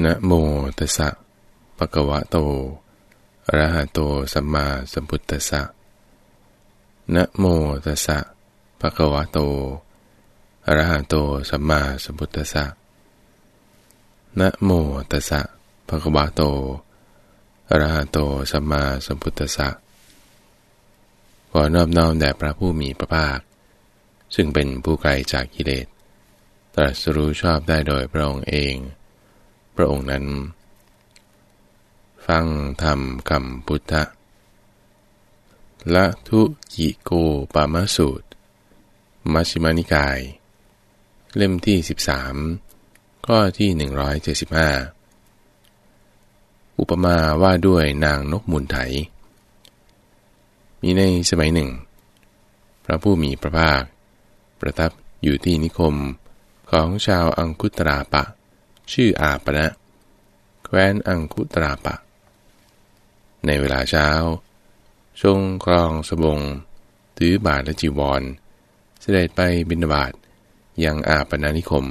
นะโมตัสสะปะคะวะโตอะระหะโตสัมมาสัมพุทธัสสะนะโมตัสสะภะคะวะโตอะระหะโตสัมมาสัมพุทธัสสะนะโมตัสสะภะคะวะโตอะระหะโตสัมมาสัมพุทธัสสะขอนอบน้อมแด่พระผู้มีพระภาค ซึ่งเป็นผู้ไกลจากกิเลส ตรัสรู้ชอบได้โดยพระองค์เอง พระองค์นั้น ฟังธรรมคำพุทธละทุกิโกปามสูตร มัชฌิมานิกาย เล่มที่ 13 ข้อที่ 175 อุปมาว่าด้วยนางนกมุนไถ มีในสมัยหนึ่ง พระผู้มีพระภาค ประทับอยู่ที่นิคมของชาวอังคุตราปะ ชื่ออาปณะแคว้นอังคุตราปะ ในเวลาเช้า ทรงครองสบง ถือบาทและจีวร เสด็จไปบิณฑบาตยังอาปนานิคม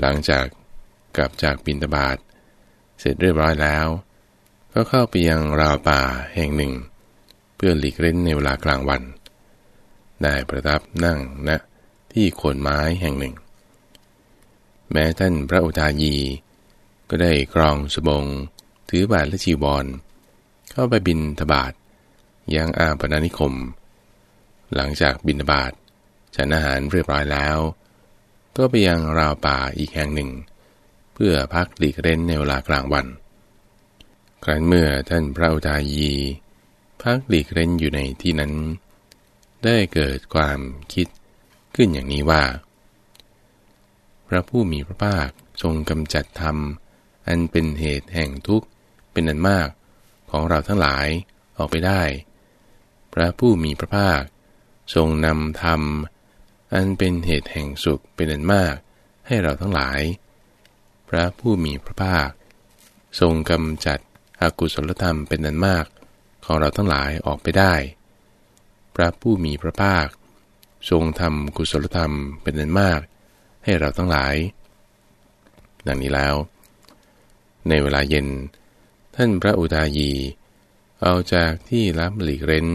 หลังจากกลับจากบิณฑบาตเสร็จเรียบร้อยแล้ว ก็เข้าไปยังราวป่าแห่งหนึ่ง เพื่อหลีกเล่นในเวลากลางวันได้ประทับนั่งณนะที่โคนไม้แห่งหนึ่ง แม้ท่านพระอุทายี ก็ได้กรองสบง ถือบาทและจีวร เข้าไปบินทบาทยังอาปนานิคม หลังจากบินบาตฉันอาหารเรียบร้อยแล้ว ก็ไปยังราวป่าอีกแห่งหนึ่ง เพื่อพักหลีกเล่นในเวลากลางวัน ครั้นเมื่อท่านพระอุทายี พักหลีกเล่นอยู่ในที่นั้น ได้เกิดความคิดขึ้นอย่างนี้ว่า ระผู้มีพระภาคทรงกำจัดธรรม อันเป็นเหตุแห่งทุกข์เป็นอันมากของเราทั้งหลายออกไปได้ พระผู้มีพระภาค ทรงนำธรรม อันเป็นเหตุแห่งสุขเป็นอันมากให้เราทั้งหลาย พระผู้มีพระภาค ทรงกำจัดอกุศลธรรมเป็นอันมากของเราทั้งหลายออกไปได้ พระผู้มีพระภาค ทรงทำกุศลธรรมเป็นอันมาก ให้เราทั้งหลาย ดังนี้แล้ว ในเวลาเย็น ท่านพระอุทายี เอาจากที่รับหลีกเร้น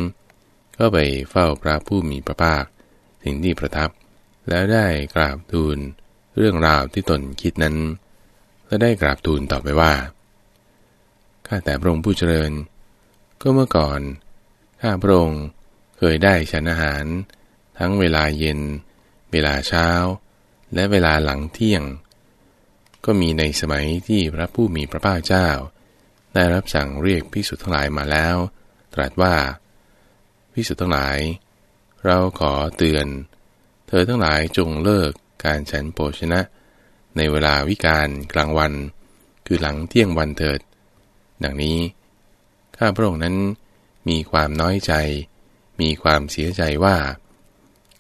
ก็ไปเฝ้าพระผู้มีพระภาคถึงที่ประทับ แล้วได้กราบทูลเรื่องราวที่ตนคิดนั้น และได้กราบทูลต่อไปว่า ข้าแต่พระองค์ผู้เจริญ ก็เมื่อก่อน ข้าพระองค์เคยได้ฉันอาหาร ทั้งเวลาเย็น เวลาเช้า และเวลาหลังเที่ยง ก็มีในสมัยที่พระผู้มีพระภาคเจ้า ได้รับสั่งเรียกพิสุทธ์ทั้งหลายมาแล้ว ตรัสว่าพิสุทธ์ทั้งหลาย เราขอเตือน เธอทั้งหลายจงเลิกการฉันโภชนะ ในเวลาวิการกลางวัน คือหลังเที่ยงวันเถิด ดังนี้ข้าพระองค์นั้นมีความน้อยใจ มีความเสียใจว่า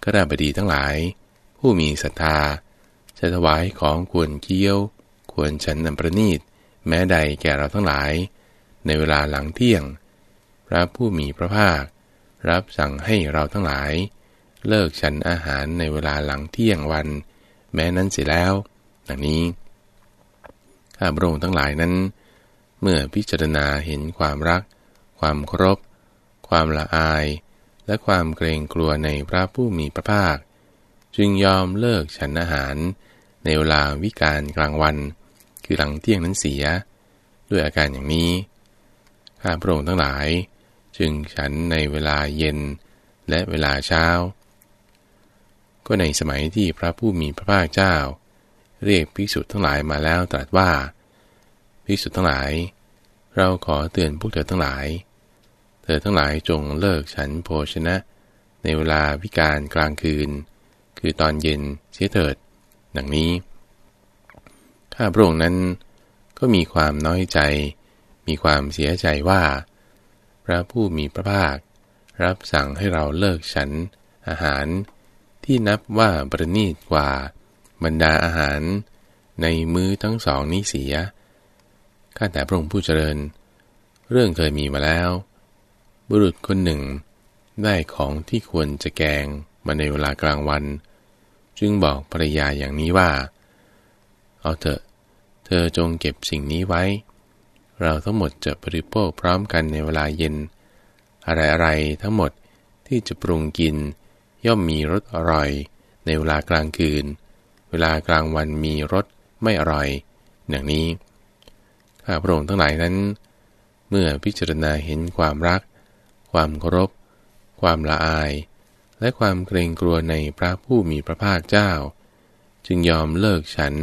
ก็ได้บดีทั้งหลาย ผู้มีศรัทธา จะถวายของควรเคี้ยว ควรฉันนำประนีต แม้ใดแก่เราทั้งหลาย ในเวลาหลังเที่ยง พระผู้มีพระภาค รับสั่งให้เราทั้งหลาย เลิกฉันอาหารในเวลาหลังเที่ยงวัน แม้นั้นเสียแล้ว ดังนี้ข้าพระองค์ทั้งหลายนั้น เมื่อพิจารณาเห็นความรัก ความเคารพ ความละอาย และความเกรงกลัวในพระผู้มีพระภาค จึงยอมเลิกฉันอาหาร ในเวลาวิการกลางวัน คือหลังเที่ยงนั้นเสีย ด้วยอาการอย่างนี้ข้าพระองค์ทั้งหลาย จึงฉันในเวลาเย็นและเวลาเช้า ก็ในสมัยที่พระผู้มีพระภาคเจ้า เรียกภิกษุทั้งหลายมาแล้วตรัสว่าภิกษุทั้งหลาย เราขอเตือนพวกเธอทั้งหลาย เธอทั้งหลายจงเลิกฉันโภชนะ ในเวลาวิการกลางคืน คือตอนเย็นเสียเถิด ดังนี้ ข้าพระองค์นั้นก็มีความน้อยใจ มีความเสียใจว่า พระผู้มีพระภาครับสั่งให้เราเลิกฉันอาหารที่นับว่าประณีตกว่าบรรดาอาหารในมือทั้งสองนี้เสีย ข้าแต่พระองค์ผู้เจริญ เรื่องเคยมีมาแล้ว บุรุษคนหนึ่ง ได้ของที่ควรจะแกง มาในเวลากลางวัน จึงบอกภรรยาอย่างนี้ว่า เอาเถอะ เธอจงเก็บสิ่งนี้ไว้ เราทั้งหมดจะบริโภคพร้อมกันในเวลาเย็น อะไรๆทั้งหมดที่จะปรุงกิน ย่อมมีรสอร่อย ในเวลากลางคืน เวลากลางวันมีรสไม่อร่อย อย่างนี้ข้าพระองค์ทั้งหลายนั้น เมื่อพิจารณาเห็นความรัก ความเคารพ ความละอาย และความเกรงกลัวในพระผู้มีพระภาคเจ้า จึงยอมเลิกฉัน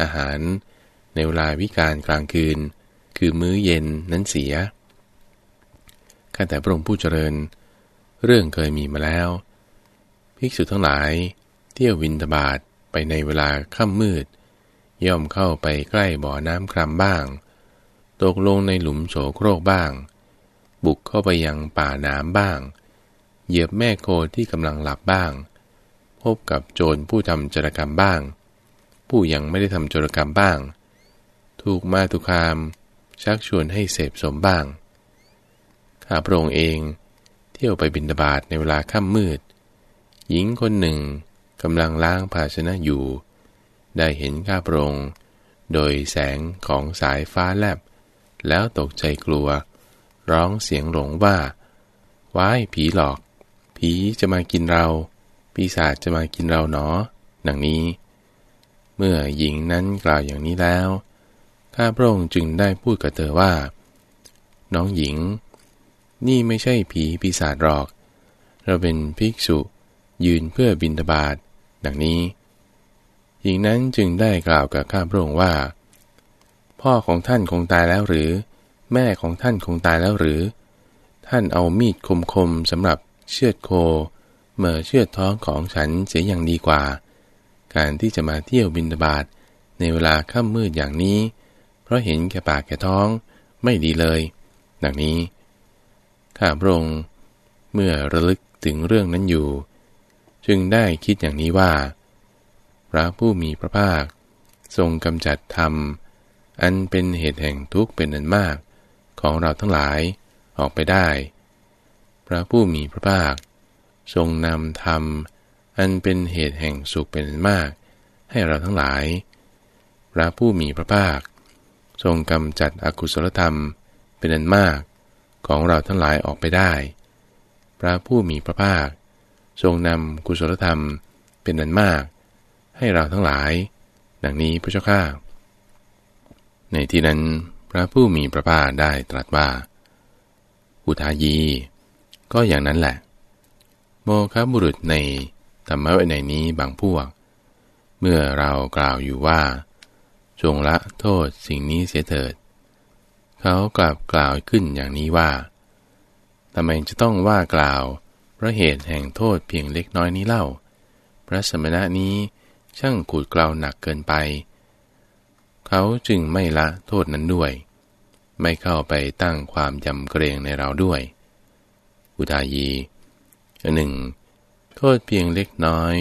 อาหาร ในเวลาวิการกลางคืน คือมื้อเย็นนั้นเสียข้าแต่พระองค์ผู้เจริญ เรื่องเคยมีมาแล้ว ภิกษุทั้งหลาย เที่ยววินทบาทไปในเวลาค่ำมืด ย่อมเข้าไปใกล้บ่อน้ำครามบ้าง ตกลงในหลุมโสโครกบ้าง บุกเข้าไปยังป่าน้ำบ้าง เหยียบแม่โคที่กำลังหลับบ้าง พบกับโจรผู้ทำจรกรรมบ้าง ผู้ยังไม่ได้ทำจรกรรมบ้าง ถูกมาตุคาม ชักชวนให้เสพสมบ้าง ข้าพระองค์เอง เที่ยวไปบินบาตในเวลาค่ำมืด หญิงคนหนึ่งกำลังล้างภาชนะอยู่ ได้เห็นข้าพระองค์โดยแสงของสายฟ้าแลบ แล้วตกใจกลัว ร้องเสียงหลงว่าว้ายผีหลอก ผีจะมากินเรา ปีศาจจะมากินเราเนาะดังนี้ เมื่อหญิงนั้นกล่าวอย่างนี้แล้ว ข้าพระองค์จึงได้พูดกับเธอว่า น้องหญิง นี่ไม่ใช่ผีปีศาจหรอก เราเป็นภิกษุยืนเพื่อบินทบาทดังนี้ หญิงนั้นจึงได้กล่าวกับข้าพระองค์ว่า พ่อของท่านคงตายแล้วหรือ แม่ของท่านคงตายแล้วหรือ ท่านเอามีดคมๆสำหรับ เชือดโคเมื่อเชือดท้องของฉันเสียอย่างดีกว่า การที่จะมาเที่ยวบินบาตในเวลาค่ำมืดอย่างนี้ เพราะเห็นแก่ปากแก่ท้องไม่ดีเลย ดังนี้ ข้าพระองค์เมื่อระลึกถึงเรื่องนั้นอยู่ จึงได้คิดอย่างนี้ว่า พระผู้มีพระภาค ทรงกำจัดธรรม อันเป็นเหตุแห่งทุกข์เป็นอันมาก ของเราทั้งหลายออกไปได้ พระผู้มีพระภาค ทรงนำธรรม อันเป็นเหตุแห่งสุขเป็นอันมาก ให้เราทั้งหลาย พระผู้มีพระภาค ทรงกำจัดอกุศลธรรมเป็นอันมากของเราทั้งหลายออกไปได้ พระผู้มีพระภาค ทรงนำกุศลธรรมเป็นอันมาก ให้เราทั้งหลาย ดังนี้พระเจ้าข้าในที่นั้นพระผู้มีพระภาคได้ตรัสว่า อุทายี ก็อย่างนั้นแหละ โมคบุรุษในธรรมะในนี้บางพวก เมื่อเรากล่าวอยู่ว่า จงละโทษสิ่งนี้เสียเถิด เขากลับกล่าวขึ้นอย่างนี้ว่าทำไมจะต้องว่ากล่าวเพราะเหตุแห่งโทษเพียงเล็กน้อยนี้เล่า พระสมณะนี้ช่างขูดกล่าวหนักเกินไป เขาจึงไม่ละโทษนั้นด้วย ไม่เข้าไปตั้งความยำเกรงในเราด้วย อุทายีหนึ่งโทษเพียงเล็กน้อย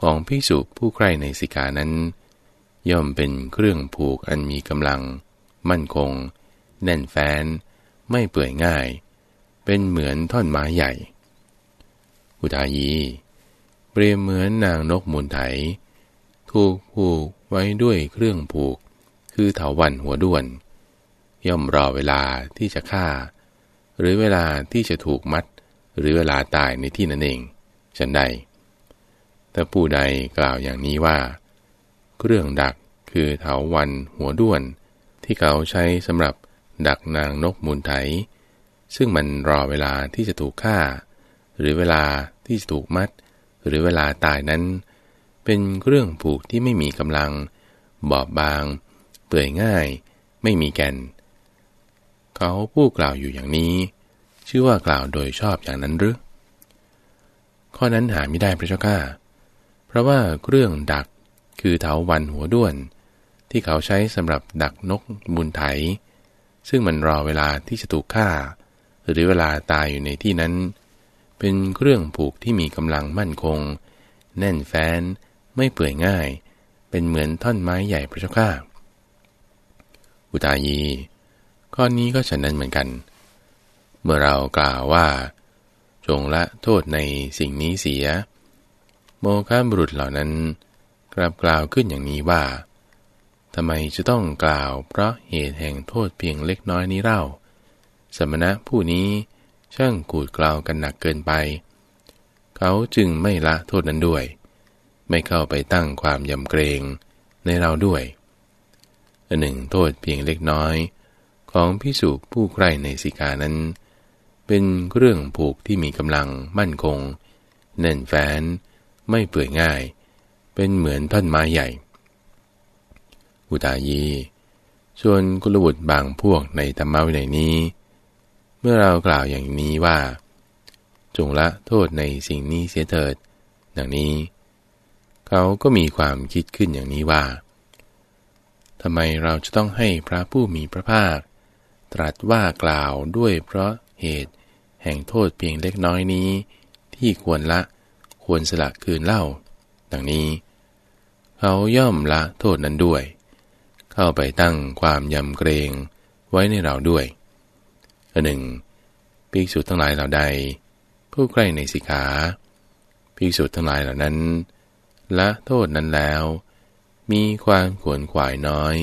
ของพิสุผู้ใคร่ในสิกานั้น ย่อมเป็นเครื่องผูกอันมีกำลัง มั่นคง แน่นแฟ้น ไม่เปื่อยง่าย เป็นเหมือนท่อนไม้ใหญ่ อุทายี เปรียบเหมือนนางนกมูลไถ ถูกผูกไว้ด้วยเครื่องผูก คือเถาวันหัวด้วน ย่อมรอเวลาที่จะฆ่า หรือเวลาที่จะถูกมัด หรือเวลาตายในที่นั่นเองฉันใด ถ้าผู้ใดกล่าวอย่างนี้ว่า เครื่องดักคือเถาวันหัวด้วน ที่เขาใช้สำหรับดักนางนกมูลไถ ซึ่งมันรอเวลาที่จะถูกฆ่า หรือเวลาที่จะถูกมัด หรือเวลาตายนั้น เป็นเรื่องผูกที่ไม่มีกำลัง บอบบาง เปื่อยง่าย ไม่มีแก่น เขาผู้กล่าวอยู่อย่างนี้ ชื่อว่ากล่าวโดยชอบอย่างนั้นหรือข้อนั้นหาไม่ได้พระเจ้าข้าเพราะว่าเรื่องดักคือเถาวันหัวด้วน ที่เขาใช้สำหรับดักนกบุญไถ ซึ่งมันรอเวลาที่จะถูกฆ่า หรือเวลาตายอยู่ในที่นั้น เป็นเครื่องผูกที่มีกำลังมั่นคง แน่นแฟ้น ไม่เปื่อยง่าย เป็นเหมือนท่อนไม้ใหญ่พระเจ้าข้าอุตายี ข้อนี้ก็ฉันนั้นเหมือนกัน เมื่อเรากล่าวว่า จงละโทษในสิ่งนี้เสีย โมฆะบุรุษเหล่านั้น กลับกล่าวขึ้นอย่างนี้ว่าทำไมจะต้องกล่าวเพราะเหตุแห่งโทษเพียงเล็กน้อยนี้เล่า สมณะผู้นี้ช่างกูดกล่าวกันหนักเกินไป เขาจึงไม่ละโทษนั้นด้วย ไม่เข้าไปตั้งความยำเกรงในเราด้วยอันหนึ่งโทษเพียงเล็กน้อย ของพิสุผู้ใกล้ในสิกานั้น เป็นเรื่องผูกที่มีกำลังมั่นคง แน่นแฟ้น ไม่เปื่อยง่าย เป็นเหมือนท่อนไม้ใหญ่ อุตายี ส่วนกุลบุตรบางพวกในธรรมะวินัยนี้ เมื่อเรากล่าวอย่างนี้ว่า จงละโทษในสิ่งนี้เสียเถิด ดังนี้ เขาก็มีความคิดขึ้นอย่างนี้ว่าทำไมเราจะต้องให้พระผู้มีพระภาค ตรัสว่ากล่าวด้วยเพราะเหตุ แห่งโทษเพียงเล็กน้อยนี้ ที่ควรละควรสละคืนเล่า ดังนี้ เขาย่อมละโทษนั้นด้วย เข้าไปตั้งความยำเกรงไว้ในเราด้วยอันหนึ่งภิกษุทั้งหลายเหล่าใด ผู้ใกล้ในสิกขาภิกษุทั้งหลายเหล่านั้นละโทษนั้นแล้ว มีความขวนขวายน้อย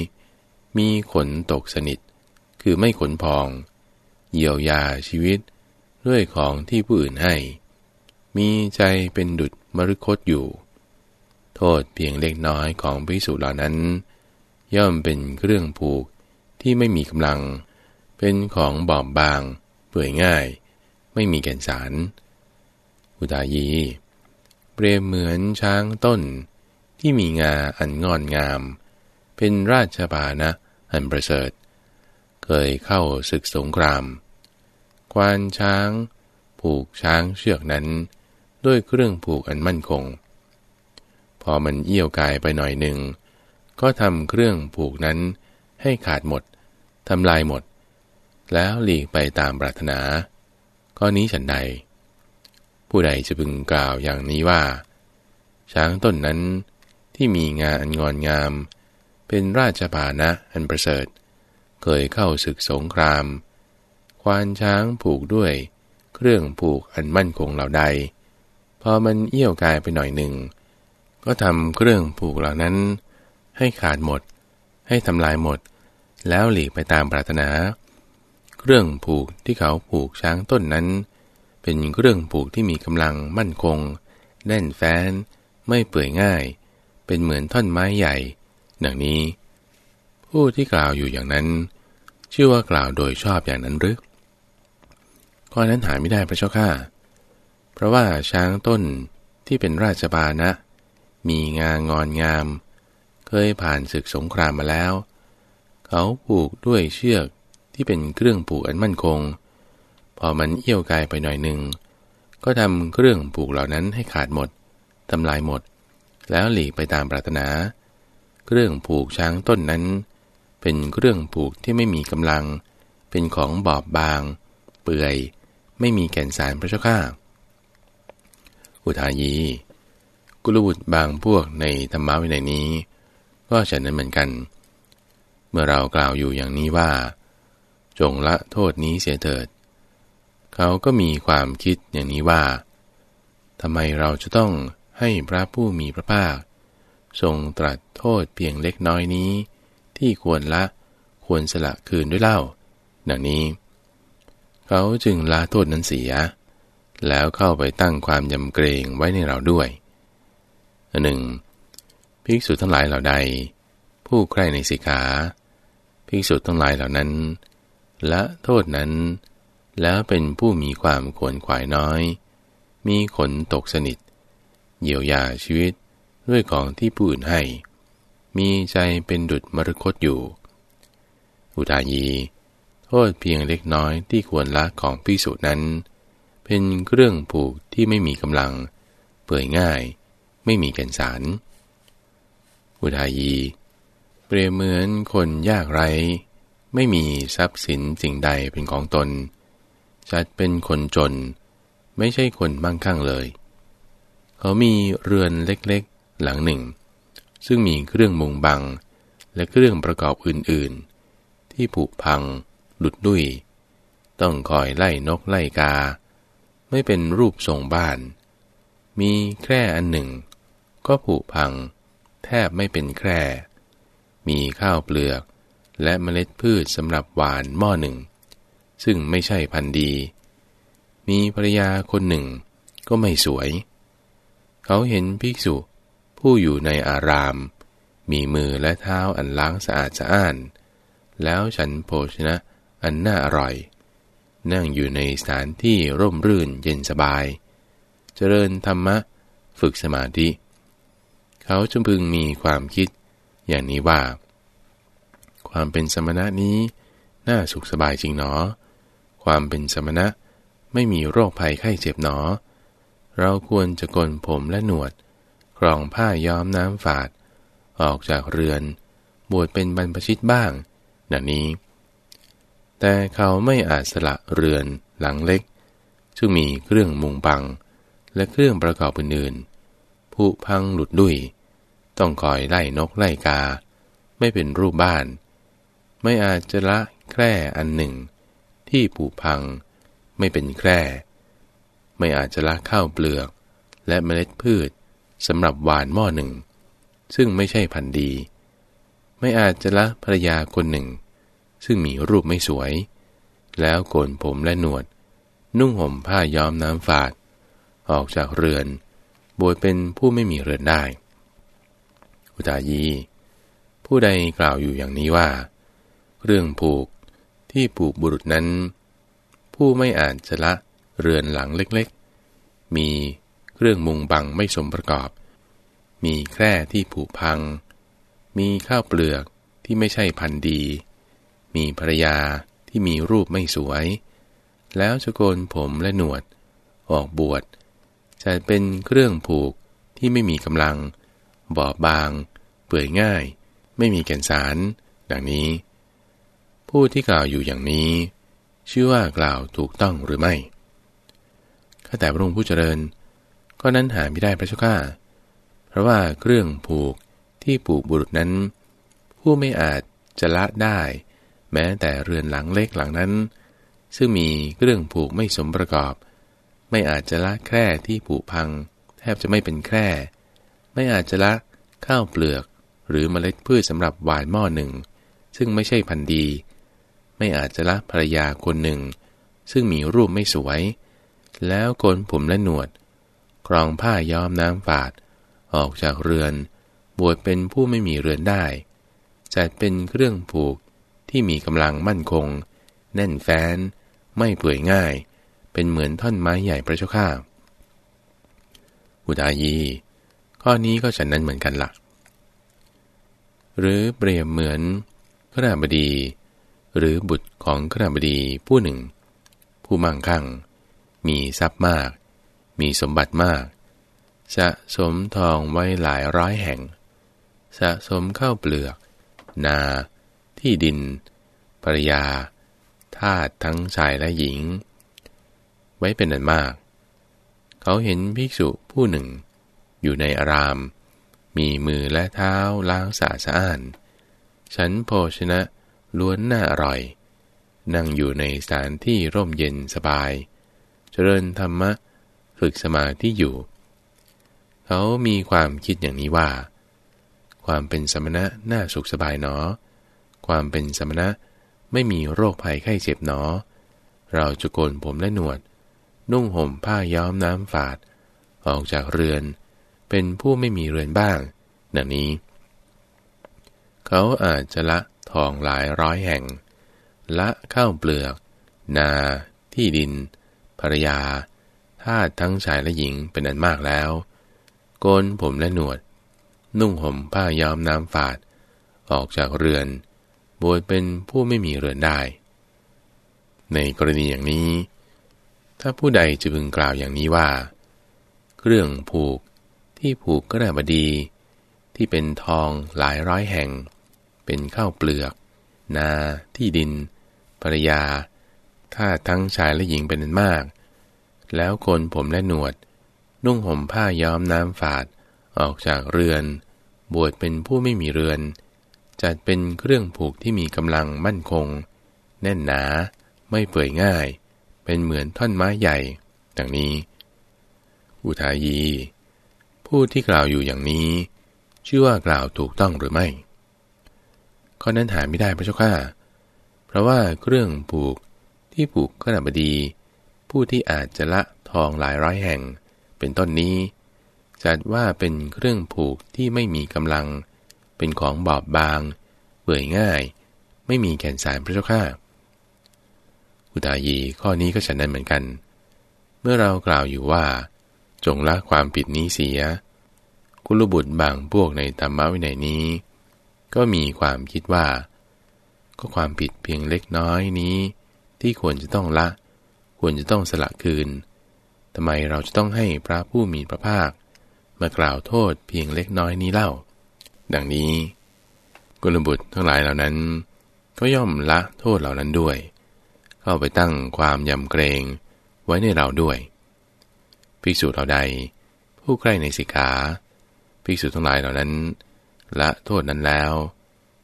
มีขนตกสนิท คือไม่ขนพอง เยียวยาชีวิต ด้วยของที่ผู้อื่นให้ มีใจเป็นดุจมรุคตอยู่ โทษเพียงเล็กน้อยของพิสุเหล่านั้น ย่อมเป็นเครื่องผูกที่ไม่มีกำลัง เป็นของบอบบาง เปื่อยง่าย ไม่มีแก่นสาร อุตายี เปรียบเหมือนช้างต้น ที่มีงาอันงอนงาม เป็นราชบานะอันประเสริฐ เคยเข้าศึกสงคราม ควานช้าง ผูกช้างเชือกนั้น ด้วยเครื่องผูกอันมั่นคง พอมันเอี้ยวกายไปหน่อยหนึ่ง ก็ทำเครื่องผูกนั้นให้ขาดหมดทำลายหมด แล้วหลีกไปตามปรารถนาก้อนี้ฉันใด ผู้ใดจะพึงกล่าวอย่างนี้ว่า ช้างต้นนั้นที่มีงาอันงอนงาม เป็นราชบานะอันประเสริฐ เคยเข้าศึกสงคราม ควานช้างผูกด้วย เครื่องผูกอันมั่นคงเหล่าใด พอมันเอี้ยวกายไปหน่อยหนึ่ง ก็ทำเครื่องผูกเหล่านั้น ให้ขาดหมด ให้ทำลายหมด แล้วหลีกไปตามปรารถนา เครื่องผูกที่เขาผูกช้างต้นนั้น เป็นเครื่องผูกที่มีกำลังมั่นคง แน่นแฟ้น ไม่เปื่อยง่าย เป็นเหมือนท่อนไม้ใหญ่ ดังนี้ ผู้ที่กล่าวอยู่อย่างนั้น ชื่อว่ากล่าวโดยชอบอย่างนั้นหรือข้อนั้นหาไม่ได้พระเจ้าข้าเพราะว่าช้างต้นที่เป็นราชบานะ มีงางอนงาม เคยผ่านศึกสงครามมาแล้ว เขาผูกด้วยเชือกที่เป็นเครื่องผูกอันมั่นคง พอมันเอี้ยวกายไปหน่อยหนึ่ง ก็ทำเครื่องผูกเหล่านั้นให้ขาดหมดทำลายหมด แล้วหลีกไปตามปรารถนา เครื่องผูกช้างต้นนั้น เป็นเครื่องผูกที่ไม่มีกำลัง เป็นของบอบบาง เปื่อย ไม่มีแก่นสารพระเจ้าข้าอุทายี กุลบุตรบางพวกในธรรมะวินัยนี้ ก็ฉันนั้นเหมือนกัน เมื่อเรากล่าวอยู่อย่างนี้ว่า จงละโทษนี้เสียเถิด เขาก็มีความคิดอย่างนี้ว่าทำไมเราจะต้องให้พระผู้มีพระภาค ทรงตรัสโทษเพียงเล็กน้อยนี้ ที่ควรละ ควรสละคืนด้วยเล่า ดังนี้ เขาจึงละโทษนั้นเสีย แล้วเข้าไปตั้งความยำเกรงไว้ในเราด้วยอหนึ่งภิกษุทั้งหลายเหล่าใด ผู้ใคร่ในสิกขาภิกษุทั้งหลายเหล่านั้นละโทษนั้น แล้วเป็นผู้มีความขวนขวายน้อย มีขนตกสนิท เยียวยาชีวิตด้วยของที่ผู้อื่นให้ มีใจเป็นดุจมรคตอยู่ อุทายี โทษเพียงเล็กน้อยที่ควรละของพิสูจนั้น เป็นเครื่องผูกที่ไม่มีกำลัง เปื่อยง่าย ไม่มีแก่นสาร อุทายี เปรียบเหมือนคนยากไร้ ไม่มีทรัพย์สินสิ่งใดเป็นของตน จัดเป็นคนจน ไม่ใช่คนมั่งคั่งเลย เขามีเรือนเล็กๆ หลังหนึ่ง ซึ่งมีเครื่องมุงบัง และเครื่องประกอบอื่นๆ ที่ผุพัง หลุดดุยต้องคอยไล่นกไล่กา ไม่เป็นรูปทรงบ้าน มีแคร่อันหนึ่ง ก็ผุพัง แทบไม่เป็นแคร่ มีข้าวเปลือก และเมล็ดพืชสำหรับหวานหม้อหนึ่ง ซึ่งไม่ใช่พันธุ์ดี มีภรรยาคนหนึ่งก็ไม่สวย เขาเห็นภิกษุ ผู้อยู่ในอาราม มีมือและเท้าอันล้างสะอาดสะอ้าน แล้วฉันโภชนะอันน่าอร่อย นั่งอยู่ในสถานที่ร่มรื่นเย็นสบาย เจริญธรรมะ ฝึกสมาธิ เขาจงพึงมีความคิด อย่างนี้ว่า ความเป็นสมณะนี้ น่าสุขสบายจริงหนอ ความเป็นสมณะไม่มีโรคภัยไข้เจ็บหนอ เราควรจะกลผมและหนวด ครองผ้าย้อมน้ำฝาด ออกจากเรือน บวชเป็นบรรพชิตบ้าง ดังนี้ แต่เขาไม่อาจสละเรือนหลังเล็ก ซึ่งมีเครื่องมุงบัง และเครื่องประกอบอื่นๆผู้พังหลุดดุยต้องคอยไล่นกไล่กา ไม่เป็นรูปบ้าน ไม่อาจจะละแคร่อันหนึ่ง ที่ผุพัง ไม่เป็นแคร่ ไม่อาจจะละข้าวเปลือก และเมล็ดพืช สำหรับหวานหม้อหนึ่ง ซึ่งไม่ใช่พันธีไม่อาจจะละภรรยาคนหนึ่ง ซึ่งมีรูปไม่สวย แล้วโกนผมและหนวด นุ่งห่มผ้าย้อมน้ำฝาด ออกจากเรือนบวชเป็นผู้ไม่มีเรือนได้ อุตายี ผู้ใดกล่าวอยู่อย่างนี้ว่า เรื่องผูกที่ผูกบุรุษนั้น ผู้ไม่อาจจะละเรือนหลังเล็กๆ มี รื่องมุงบังไม่สมประกอบ มีแคร่ที่ผุพัง มีข้าวเปลือกที่ไม่ใช่พันดี มีภรรยาที่มีรูปไม่สวย แล้วจะโกนผมและหนวด ออกบวชจะเป็นเครื่องผูกที่ไม่มีกำลัง บอบบาง เปื่อยง่าย ไม่มีแก่นสาร ดังนี้ ผู้ที่กล่าวอยู่อย่างนี้ ชื่อว่ากล่าวถูกต้องหรือไม่ข้าแต่พระองค์ผู้เจริญ ก็นั้นหาไม่ได้พระเจ้าข้าเพราะว่าเครื่องผูกที่ผูกบุรุษนั้น ผู้ไม่อาจจะละได้ แม้แต่เรือนหลังเล็กหลังนั้น ซึ่งมีเครื่องผูกไม่สมประกอบ ไม่อาจจะละแคร่ที่ผูกพัง แทบจะไม่เป็นแคร่ ไม่อาจจะละข้าวเปลือก หรือเมล็ดพืชสำหรับหวานหม้อหนึ่ง ซึ่งไม่ใช่พันธุ์ดี ไม่อาจจะละภรรยาคนหนึ่ง ซึ่งมีรูปไม่สวย แล้วโกนผมและหนวด ครองผ้าย้อมน้ำฝาด ออกจากเรือน บวชเป็นผู้ไม่มีเรือนได้ จัดเป็นเครื่องผูกที่มีกำลังมั่นคง แน่นแฟ้น ไม่เปื่อยง่าย เป็นเหมือนท่อนไม้ใหญ่พระเจ้าข้าอุดายี ข้อนี้ก็ฉันนั้นเหมือนกันละ่ะ หรือเปรียบเหมือนขราบดี หรือบุตรของขราบดีผู้หนึ่ง ผู้มั่งคั่ง มีทรัพย์มาก มีสมบัติมาก สะสมทองไว้หลายร้อยแห่ง สะสมข้าวเปลือก นา ที่ดิน ภรยา ทาสทั้งชายและหญิง ไว้เป็นอันมาก เขาเห็นภิกษุผู้หนึ่ง อยู่ในอาราม มีมือและเท้าล้างสะอาดสะอ้าน ฉันโภชนะล้วนน่าอร่อย นั่งอยู่ในสถานที่ร่มเย็นสบาย เจริญธรรมะ ฝึกสมาธิอยู่ เขามีความคิดอย่างนี้ว่า ความเป็นสมณะน่าสุขสบายหนอ ความเป็นสมณะไม่มีโรคภัยไข้เจ็บหนอ เราจะโกนผมและหนวด นุ่งห่มผ้าย้อมน้ำฝาด ออกจากเรือน เป็นผู้ไม่มีเรือนบ้าง ดังนี้ เขาอาจจะละทองหลายร้อยแห่ง ละข้าวเปลือก นา ที่ดิน ภรรยา ทาสทั้งชายและหญิงเป็นอันมากแล้ว โกนผมและหนวด นุ่งห่มผ้ายอมน้ำฝาด ออกจากเรือน บวชเป็นผู้ไม่มีเรือนได้ ในกรณีอย่างนี้ ถ้าผู้ใดจะพึงกล่าวอย่างนี้ว่า เครื่องผูกที่ผูกกระบดี ที่เป็นทองหลายร้อยแห่ง เป็นข้าวเปลือก นาที่ดินภรรยาถ้าทั้งชายและหญิงเป็นอันมาก แล้วโกนผมและหนวด นุ่งห่มผ้าย้อมน้ำฝาด ออกจากเรือน บวชเป็นผู้ไม่มีเรือน จัดเป็นเครื่องผูกที่มีกำลังมั่นคง แน่นหนา ไม่เปื่อยง่าย เป็นเหมือนท่อนไม้ใหญ่ ดังนี้ อุทายี ผู้ที่กล่าวอยู่อย่างนี้ ชื่อว่ากล่าวถูกต้องหรือไม่ข้อนั้นหาไม่ได้พระเจ้าข้าเพราะว่าเครื่องผูกที่ผูกขนาบดี ผู้ที่อาจจะละทองหลายร้อยแห่ง เป็นต้นนี้ จัดว่าเป็นเครื่องผูกที่ไม่มีกำลัง เป็นของบอบบาง เบื่อง่าย ไม่มีแก่นสารพระเจ้าข้าอุตายีข้อนี้ก็ฉันนั้นเหมือนกัน เมื่อเรากล่าวอยู่ว่า จงละความผิดนี้เสีย กุลบุตรบางพวกในธรรมวินัยนี้ ก็มีความคิดว่า ก็ความผิดเพียงเล็กน้อยนี้ ที่ควรจะต้องละ ควรจะต้องสละคืนทำไมเราจะต้องให้พระผู้มีพระภาค มากล่าวโทษเพียงเล็กน้อยนี้เล่า ดังนี้กุลบุตรทั้งหลายเหล่านั้น ก็ย่อมละโทษเหล่านั้นด้วย เข้าไปตั้งความยำเกรงไว้ในเราด้วย ภิกษุเราใด ผู้ใกล้ในสิกขาภิกษุทั้งหลายเหล่านั้น ละโทษนั้นแล้ว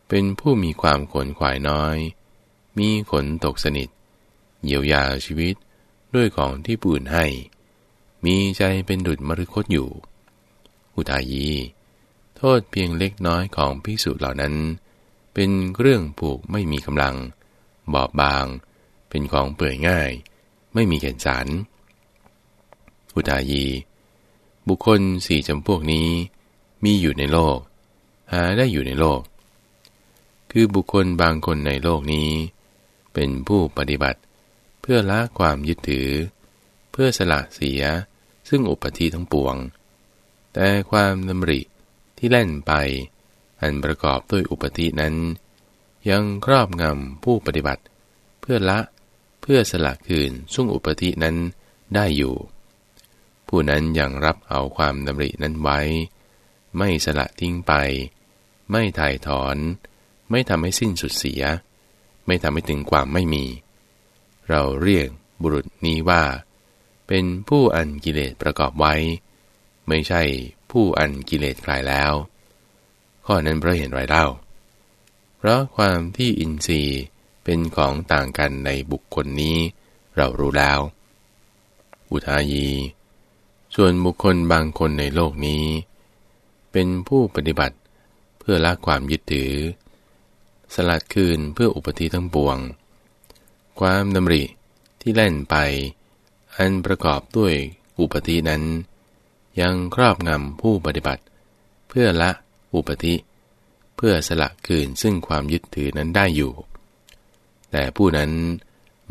เป็นผู้มีความขนขวายน้อย มีขนตกสนิท เยียวยาชีวิต ด้วยของที่ปู่นให้ มีใจเป็นดุจมรคตอยู่ อุทายี โทษเพียงเล็กน้อยของภิกษุเหล่านั้น เป็นเรื่องผูกไม่มีกำลัง บอบบาง เป็นของเปื่อยง่าย ไม่มีแก่นสาร อุทายี บุคคลสี่จำพวกนี้ มีอยู่ในโลก หาได้อยู่ในโลก คือบุคคลบางคนในโลกนี้ เป็นผู้ปฏิบัติ เพื่อละความยึดถือ เพื่อสละเสีย ซึ่งอุปธิทั้งปวง แต่ความดำริที่แล่นไป อันประกอบด้วยอุปธินั้น ยังครอบงำผู้ปฏิบัติ เพื่อละเพื่อสละคืนสุ่งอุปธินั้นได้อยู่ ผู้นั้นยังรับเอาความดำรินั้นไว้ ไม่สละทิ้งไป ไม่ถ่ายถอน ไม่ทำให้สิ้นสุดเสีย ไม่ทำให้ถึงความไม่มี เราเรียกบุรุษนี้ว่า เป็นผู้อันกิเลสประกอบไว้ ไม่ใช่ผู้อันกิเลสคลายแล้ว ข้อนั้นเพราะเห็นไรเล่า เพราะความที่อินทรีย์เป็นของต่างกันในบุคคลนี้ เรารู้แล้ว อุทายี ส่วนบุคคลบางคนในโลกนี้ เป็นผู้ปฏิบัติเพื่อละความยึดถือ สลัดคืนเพื่ออุปธิทั้งปวง ความดำริที่เล่นไป อันประกอบด้วยอุปธินั้น ยังครอบงำผู้ปฏิบัติ เพื่อละอุปธิ เพื่อสละคืนซึ่งความยึดถือนั้นได้อยู่ แต่ผู้นั้น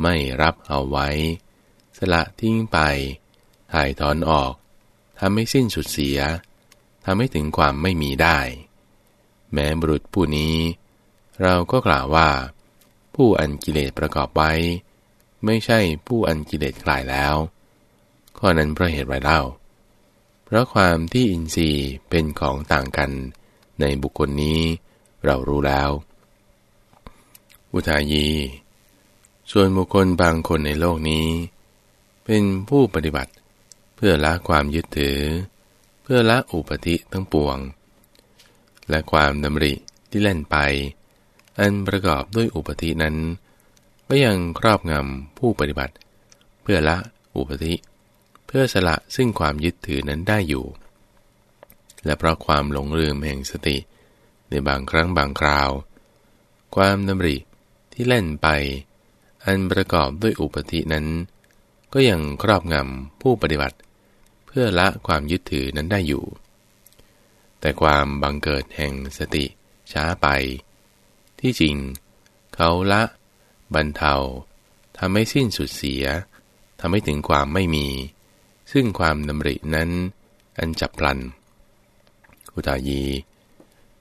ไม่รับเอาไว้ สละทิ้งไปถ่ายถอนออกทำให้สิ้นสุดเสียทำให้ถึงความไม่มีได้ แม้บุรุษผู้นี้ เราก็กล่าวว่า ผู้อันกิเลสประกอบไว้ ไม่ใช่ผู้อันกิเลสคลายแล้ว ข้อนั้นเพราะเหตุไรเล่า เพราะความที่อินทรีย์เป็นของต่างกันในบุคคลนี้เรารู้แล้ว อุทายี ส่วนบุคคลบางคนในโลกนี้ เป็นผู้ปฏิบัติเพื่อละความยึดถือ เพื่อละอุปธิทั้งปวง และความดำริที่เล่นไป อันประกอบด้วยอุปธินั้น ก็ยังครอบงำผู้ปฏิบัติ เพื่อละอุปธิ เพื่อสละซึ่งความยึดถือนั้นได้อยู่ และเพราะความหลงลืมแห่งสติ ในบางครั้งบางคราว ความดำริที่เล่นไป อันประกอบด้วยอุปธินั้น ก็ยังครอบงำผู้ปฏิบัติ เพื่อละความยึดถือนั้นได้อยู่ แต่ความบังเกิดแห่งสติช้าไป ที่จริง เขาละบรรเทาทำให้สิ้นสุดเสียทำให้ถึงความไม่มี ซึ่งความดำรินั้นอันจับพลันอุตายี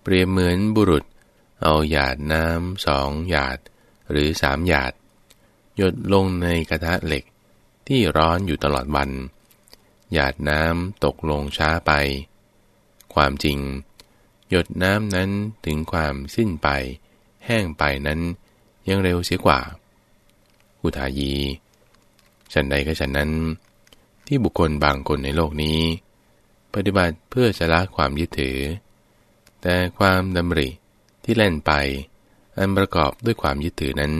เปรียบเหมือนบุรุษ เอาหยาดน้ำสองหยาดหรือสามหยาด หยดลงในกระทะเหล็กที่ร้อนอยู่ตลอดวัน หยาดน้ำตกลงช้าไป ความจริง หยดน้ำนั้นถึงความสิ้นไป แห้งไปนั้น ยังเร็วเสียกว่า อุทายี ฉันใดก็ฉันนั้น ที่บุคคลบางคนในโลกนี้ ปฏิบัติเพื่อจะละความยึดถือ แต่ความดำริที่เล่นไป อันประกอบด้วยความยึดถือนั้น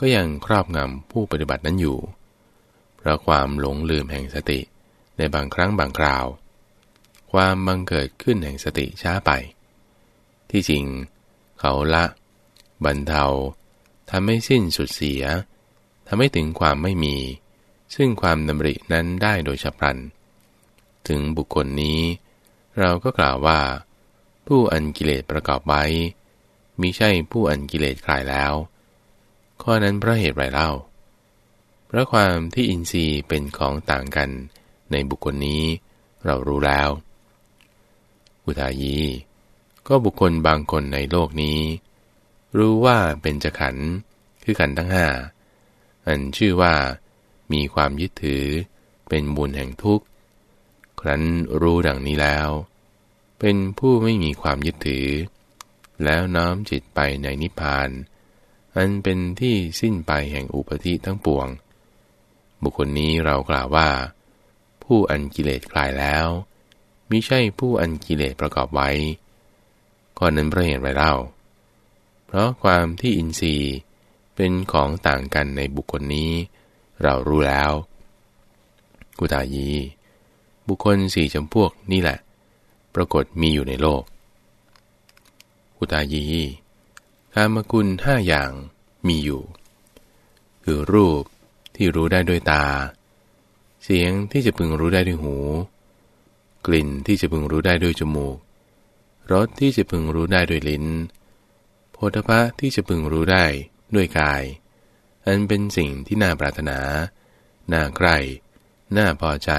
ก็ยังครอบงำผู้ปฏิบัตินั้นอยู่ เพราะความหลงลืมแห่งสติในบางครั้งบางคราว ความบังเกิดขึ้นแห่งสติช้าไป ที่จริง เขาละ บรรเทาทำให้สิ้นสุดเสียทำให้ถึงความไม่มี ซึ่งความดำรินั้นได้โดยฉับพลัน ถึงบุคคลนี้ เราก็กล่าวว่า ผู้อันกิเลสประกอบไว้มิใช่ผู้อันกิเลสคลายแล้ว ข้อนั้นเพราะเหตุไรเล่า เพราะความที่อินทรีย์เป็นของต่างกันในบุคคลนี้เรารู้แล้ว อุทายี ก็บุคคลบางคนในโลกนี้ รู้ว่าเป็นจะขันคือขันทั้งห้าอันชื่อว่ามีความยึดถือเป็นบุญแห่งทุกข์ ครั้นรู้ดังนี้แล้ว เป็นผู้ไม่มีความยึดถือ แล้วน้อมจิตไปในนิพพาน อันเป็นที่สิ้นไปแห่งอุปธิทั้งปวง บุคคลนี้เรากล่าวว่า ผู้อันกิเลสคลายแล้วมิใช่ผู้อันกิเลสประกอบไว้ก่อนนั้นพระเหตุไรเล่า เพราะความที่อินทรีย์เป็นของต่างกันในบุคคลนี้ เรารู้แล้ว กุตายี บุคคลสี่จำพวกนี่แหละ ปรากฏมีอยู่ในโลก กุตายีกามกุลห้าอย่างมีอยู่ คือรูปที่รู้ได้ด้วยตา เสียงที่จะพึงรู้ได้ด้วยหู กลิ่นที่จะพึงรู้ได้ด้วยจมูกรสที่จะพึงรู้ได้ด้วยลิ้น พธพะที่จะพึงรู้ได้ด้วยกาย อันเป็นสิ่งที่น่าปรารถนา น่าใคร่น่าพอใจ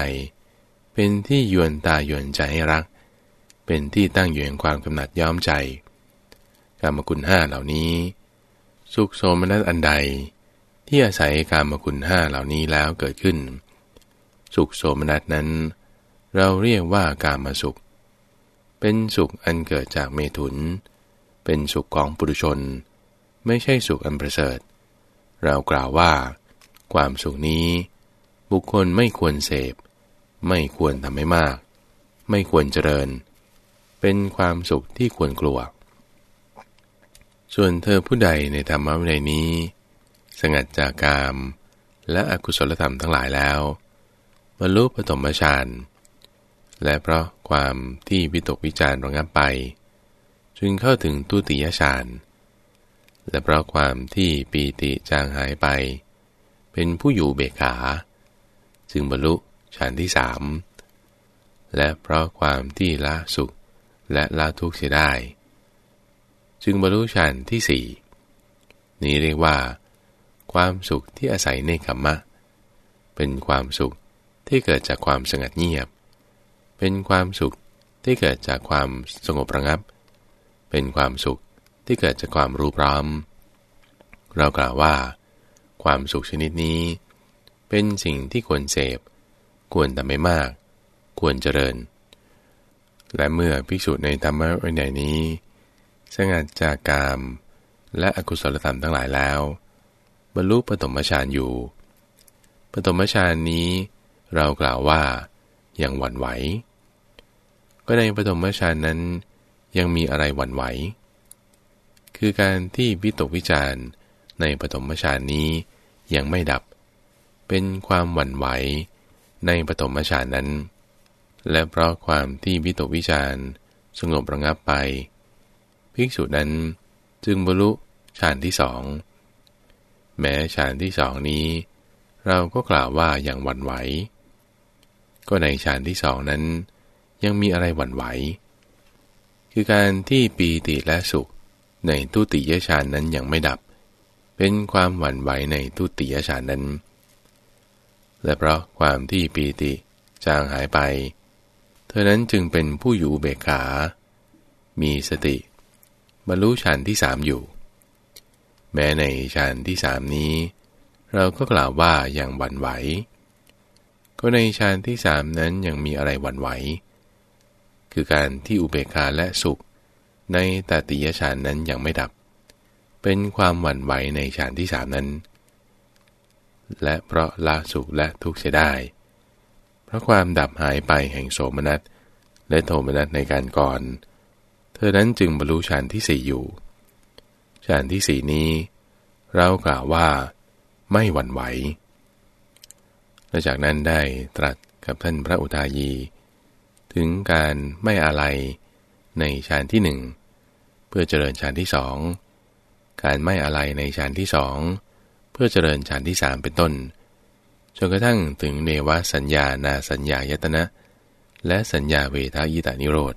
เป็นที่ยวนตายวนใจให้รัก เป็นที่ตั้งอยู่แห่งความกำหนัดย้อมใจกามกุลห้าเหล่านี้ สุขโสมนัสอันใด ที่อาศัยกามกุลห้าเหล่านี้แล้วเกิดขึ้น สุขโสมนัสนั้น เราเรียกว่ากามาสุข เป็นสุขอันเกิดจากเมถุนเเป็นสุขของปุถุชน ไม่ใช่สุขอันประเสริฐ เรากล่าวว่า ความสุขนี้ บุคคลไม่ควรเสพ ไม่ควรทำให้มาก ไม่ควรเจริญ เป็นความสุขที่ควรกลัว ส่วนเธอผู้ใดในธรรมะวินัยนี้ สงัดจากกาม และอกุศลธรรมทั้งหลายแล้วบรรลุปฐมฌานและเพราะความที่วิตกวิจารณ์ระงับไป จึงเข้าถึงตุติยฌาน และเพราะความที่ปีติจางหายไป เป็นผู้อยู่เบกขา จึงบรรลุฌานที่สามและเพราะความที่ละสุขและละทุกข์เสียได้ จึงบรรลุฌานที่สี่นี้เรียกว่า ความสุขที่อาศัยในขมมะ เป็นความสุขที่เกิดจากความสงัดเงียบ เป็นความสุขที่เกิดจากความสงบระงับ เป็นความสุขที่เกิดจากความรู้พร้อม เรากล่าวว่า ความสุขชนิดนี้ เป็นสิ่งที่ควรเสพ ควรทำไม่มาก ควรเจริญ และเมื่อภิกษุในธรรมะวินัยนี้สงัดจากกาม และอกุศลธรรมทั้งหลายแล้ว บรรลุปฐมฌานอยู่ ปฐมฌานนี้ เรากล่าวว่ายังหวั่นไหว ก็ในปฐมฌานนั้น ยังมีอะไรหวั่นไหว คือการที่วิตกวิจารในปฐมฌานนี้ยังไม่ดับ เป็นความหวั่นไหวในปฐมฌานนั้น และเพราะความที่วิตกวิจารสงบระงับไป ภิกษุนั้นจึงบรรลุฌานที่สอง แม้ฌานที่สองนี้ เราก็กล่าวว่าอย่างหวั่นไหว ก็ในฌานที่สองนั้น ยังมีอะไรหวั่นไหว คือการที่ปีติและสุขในทุติยฌานนั้นยังไม่ดับ เป็นความหวั่นไหวในทุติยฌานนั้น และเพราะความที่ปีติจางหายไป เธอนั้นจึงเป็นผู้อยู่เบกขา มีสติบรรลุฌานที่สามอยู่ แม้ในฌานที่สามนี้ เราก็กล่าวว่าอย่างหวั่นไหว ก็ในฌานที่สามนั้นยังมีอะไรหวั่นไหว คือการที่อุเบกขาและสุข ในตติยฌานนั้นยังไม่ดับ เป็นความหวั่นไหวในฌานที่สามนั้น และเพราะละสุขและทุกข์เสียได้ เพราะความดับหายไปแห่งโสมนัสและโทมนัสในการก่อน เธอนั้นจึงบรรลุฌานที่สี่อยู่ฌานที่สี่นี้ เรากล่าวว่า ไม่หวั่นไหวและจากนั้นได้ตรัสกับท่านพระอุทายี ถึงการไม่อะไรในฌานที่หนึ่งเพื่อเจริญฌานที่สองการไม่อะไรในฌานที่สองเพื่อเจริญฌานที่สามเป็นต้นจนกระทั่งถึงเนวสัญญานาสัญญายตนะ และสัญญาเวทายตานิโรธ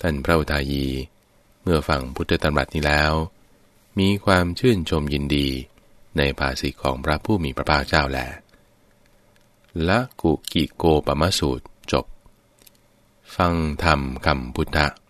ท่านพระอุทายีเมื่อฟังพุทธธรรมรัตนี้แล้ว มีความชื่นชมยินดีในภาษิตของพระผู้มีพระภาคเจ้าแลละกุกิโกปมสูตร ฟังธรรมคำพุทธะ